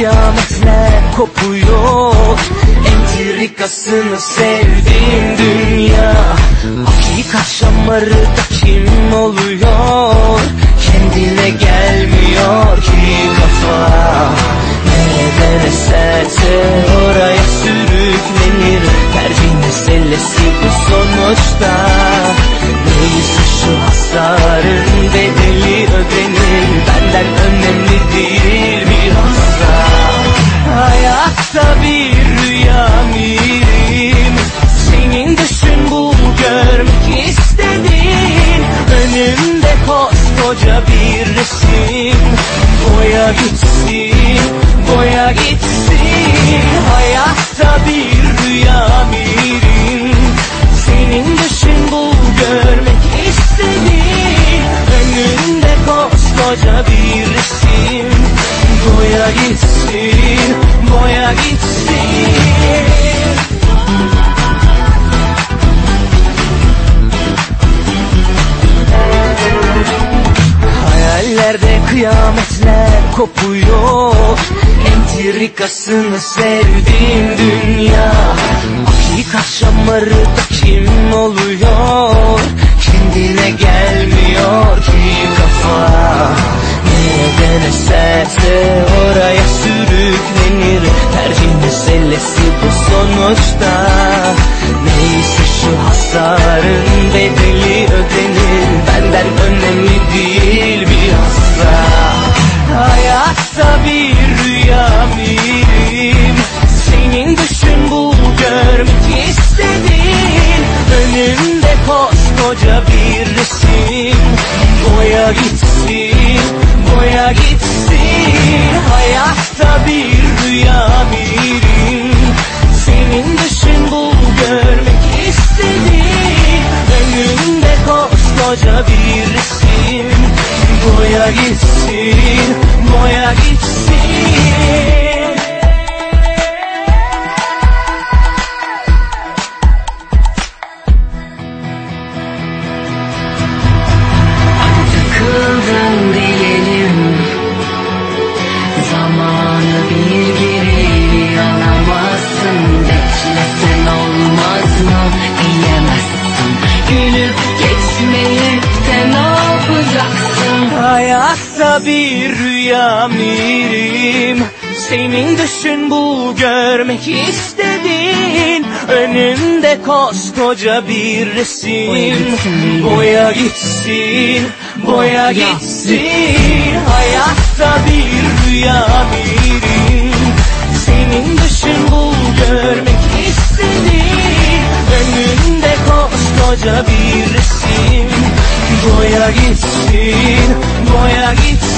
kıyametler kopuyor. Entrikasını sevdiğim dünya. Hakikat şamarıda kim oluyor? Kendine gelmiyor ki kafa. Nereden eserse oraya sürüklenir. Tercih meselesi bu sonuçta. Neyse şu hasarın bedeli ödenir. Benden önemli değil bir rüya mirim Senin düşün bu görmek istediğin Önümde koskoca resim. Boya gitsin, boya gitsin Hayatta bir rüya mirim Senin düşün bu görmek istediğin Önümde koskoca resim. Boya gitsin, boya gitsin kopuyor Entrikasını sevdiğim dünya. Hakikat şamarıda kim oluyor? Kendine gelmiyor ki kafa. Nereden eserse oraya sürüklenir? Tercih meselesi bu sonuçta. Neyse şu hasarın bedeli ödenir. Benden önemli değil. da Hayatta bir rüya miyim Senin düşün bu görmek istediğin Önümde koskoca bir resim. Boya gitsin, boya gitsin Hayatta bir rüya miyim Senin düşün bu görmek istediğin Önümde koskoca bir resim Boya gitsin, boya gitsin Takıldın diyelim Zamanı bir geri alamazsın Beklesen olmaz mı diyemezsin Gülüp Hayatta bir rüya mirim? Senin düşün bu görmek istediğin. Önünde koskoca bir resim Boya gitsin, boya gitsin. Hayatta bir rüya mirim? Senin düşün bu görmek istediğin. Önünde koskoca bir resim Boya gitsin, boya gitsin